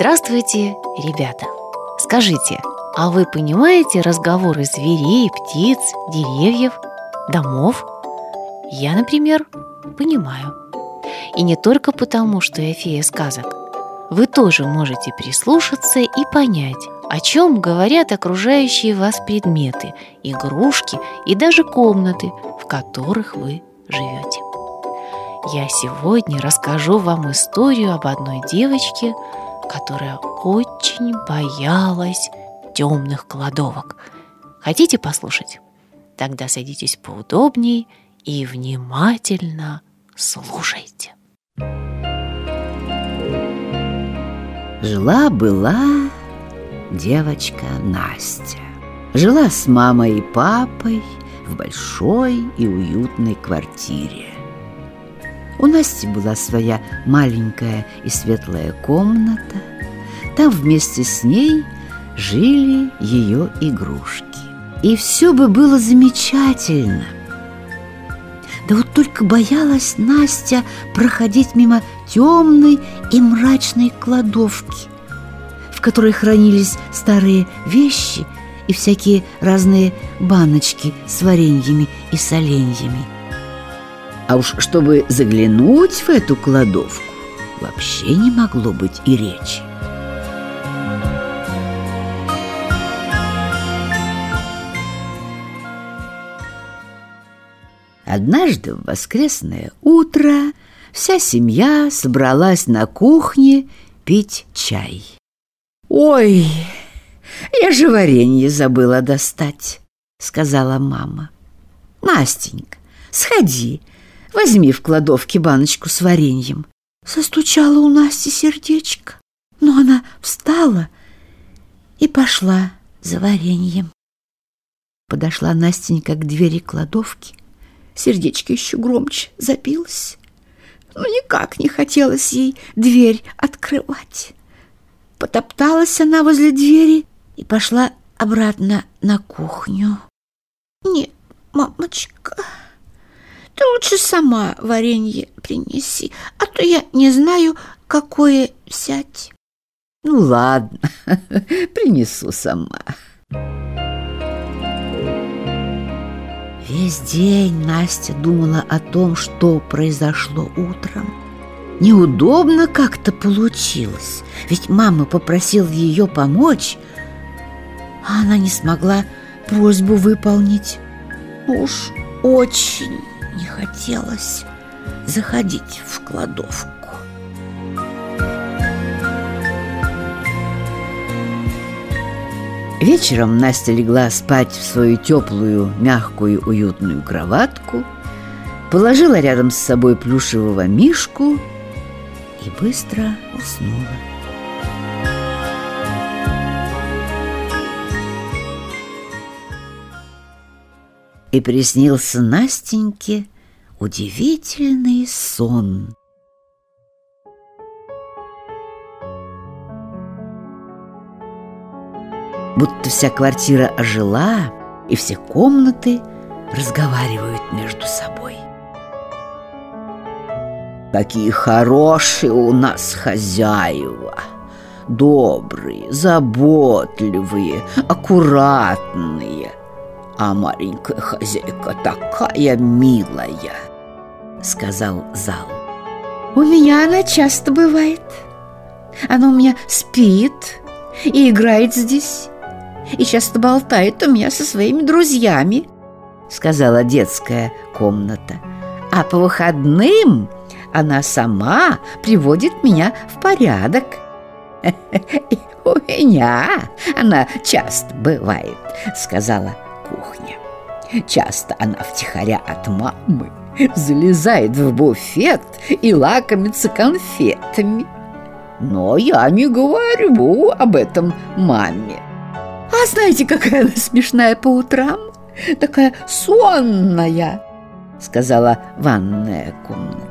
Здравствуйте, ребята! Скажите, а вы понимаете разговоры зверей, птиц, деревьев, домов? Я, например, понимаю. И не только потому, что я фея сказок. Вы тоже можете прислушаться и понять, о чем говорят окружающие вас предметы, игрушки и даже комнаты, в которых вы живете. Я сегодня расскажу вам историю об одной девочке, которая очень боялась темных кладовок. Хотите послушать? Тогда садитесь поудобней и внимательно слушайте. Жила-была девочка Настя. Жила с мамой и папой в большой и уютной квартире. У Насти была своя маленькая и светлая комната. Там вместе с ней жили ее игрушки. И все бы было замечательно. Да вот только боялась Настя проходить мимо темной и мрачной кладовки, в которой хранились старые вещи и всякие разные баночки с вареньями и соленьями. А уж чтобы заглянуть в эту кладовку, вообще не могло быть и речи. Однажды в воскресное утро вся семья собралась на кухне пить чай. «Ой, я же варенье забыла достать», — сказала мама. «Настенька, сходи, Возьми в кладовке баночку с вареньем. Состучало у Насти сердечко, но она встала и пошла за вареньем. Подошла Настенька к двери кладовки. Сердечко еще громче забилось. Но никак не хотелось ей дверь открывать. Потопталась она возле двери и пошла обратно на кухню. «Нет, мамочка...» Ты лучше сама варенье принеси, а то я не знаю, какое взять. Ну ладно, принесу сама. Весь день Настя думала о том, что произошло утром. Неудобно как-то получилось, ведь мама попросила ее помочь, а она не смогла просьбу выполнить. Уж очень не хотелось заходить в кладовку. Вечером Настя легла спать в свою теплую, мягкую, уютную кроватку, положила рядом с собой плюшевого мишку и быстро уснула. И приснился Настеньке удивительный сон. Будто вся квартира ожила, и все комнаты разговаривают между собой. Какие хорошие у нас хозяева! Добрые, заботливые, аккуратные – а маленькая хозяйка такая милая, сказал зал. У меня она часто бывает. Она у меня спит и играет здесь, и часто болтает у меня со своими друзьями, сказала детская комната. А по выходным она сама приводит меня в порядок. У меня она часто бывает, сказала кухне. Часто она втихаря от мамы залезает в буфет и лакомится конфетами. Но я не говорю об этом маме. А знаете, какая она смешная по утрам? Такая сонная, сказала ванная комната.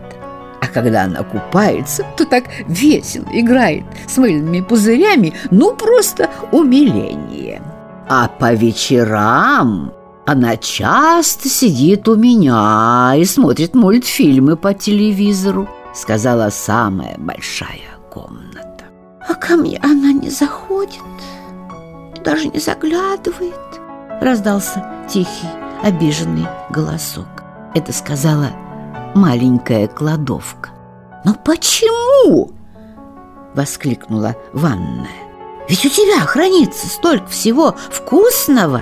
А когда она купается, то так весело играет с мыльными пузырями, ну просто умиление. А по вечерам она часто сидит у меня и смотрит мультфильмы по телевизору, сказала самая большая комната. А ко мне она не заходит, даже не заглядывает, раздался тихий, обиженный голосок. Это сказала маленькая кладовка. «Но почему?» — воскликнула ванная. «Ведь у тебя хранится столько всего вкусного!»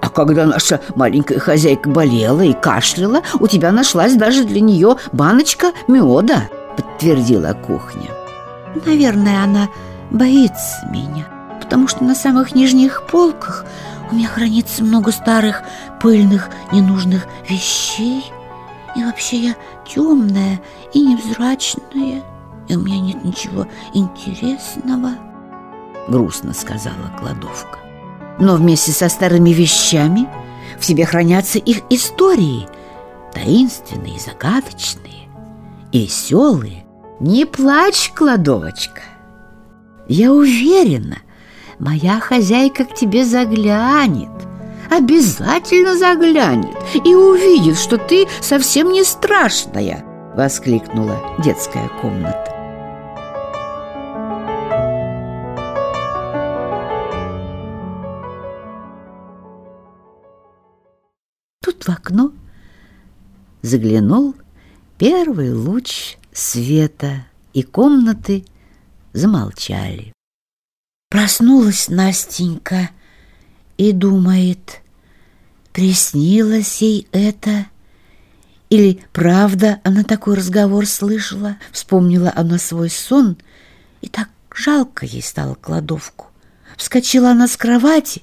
А когда наша маленькая хозяйка болела и кашляла, у тебя нашлась даже для нее баночка меда, подтвердила кухня. Наверное, она боится меня, потому что на самых нижних полках у меня хранится много старых, пыльных, ненужных вещей. И вообще я темная и невзрачная, и у меня нет ничего интересного, грустно сказала кладовка. Но вместе со старыми вещами в себе хранятся их истории, таинственные, загадочные и веселые. Не плачь, кладовочка. Я уверена, моя хозяйка к тебе заглянет, обязательно заглянет и увидит, что ты совсем не страшная, воскликнула детская комната. В окно заглянул первый луч света, и комнаты замолчали. Проснулась Настенька и думает, приснилось ей это или правда она такой разговор слышала, вспомнила она свой сон, и так жалко ей стало кладовку. Вскочила она с кровати,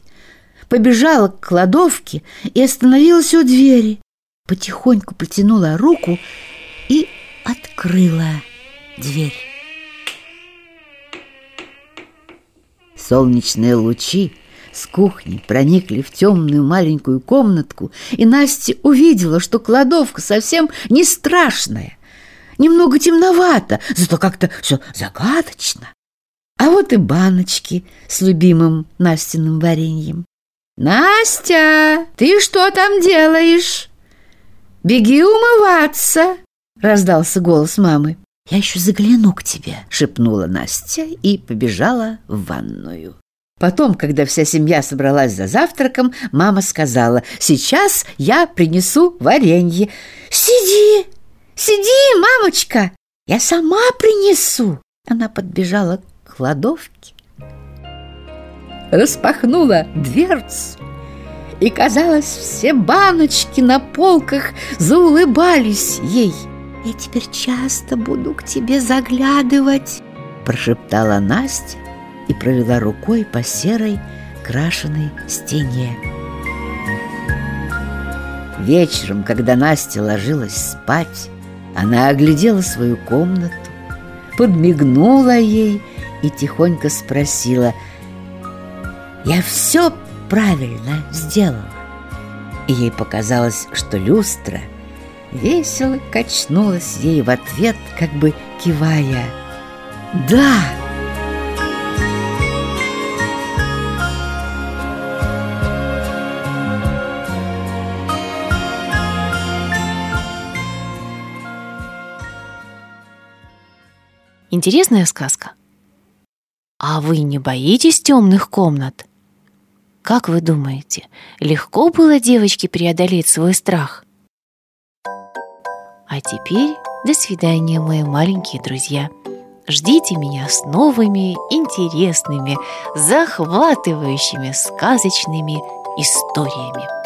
побежала к кладовке и остановилась у двери. Потихоньку протянула руку и открыла дверь. Солнечные лучи с кухни проникли в темную маленькую комнатку, и Настя увидела, что кладовка совсем не страшная. Немного темновато, зато как-то все загадочно. А вот и баночки с любимым Настиным вареньем. «Настя, ты что там делаешь? Беги умываться!» — раздался голос мамы. «Я еще загляну к тебе», — шепнула Настя и побежала в ванную. Потом, когда вся семья собралась за завтраком, мама сказала, «Сейчас я принесу варенье». «Сиди, сиди, мамочка, я сама принесу». Она подбежала к кладовке, распахнула дверцу, и, казалось, все баночки на полках заулыбались ей. «Я теперь часто буду к тебе заглядывать», – прошептала Настя и провела рукой по серой крашеной стене. Вечером, когда Настя ложилась спать, она оглядела свою комнату, подмигнула ей и тихонько спросила – я все правильно сделала. И ей показалось, что люстра весело качнулась ей в ответ, как бы кивая «Да!» Интересная сказка. А вы не боитесь темных комнат? Как вы думаете, легко было девочке преодолеть свой страх? А теперь до свидания, мои маленькие друзья. Ждите меня с новыми, интересными, захватывающими, сказочными историями.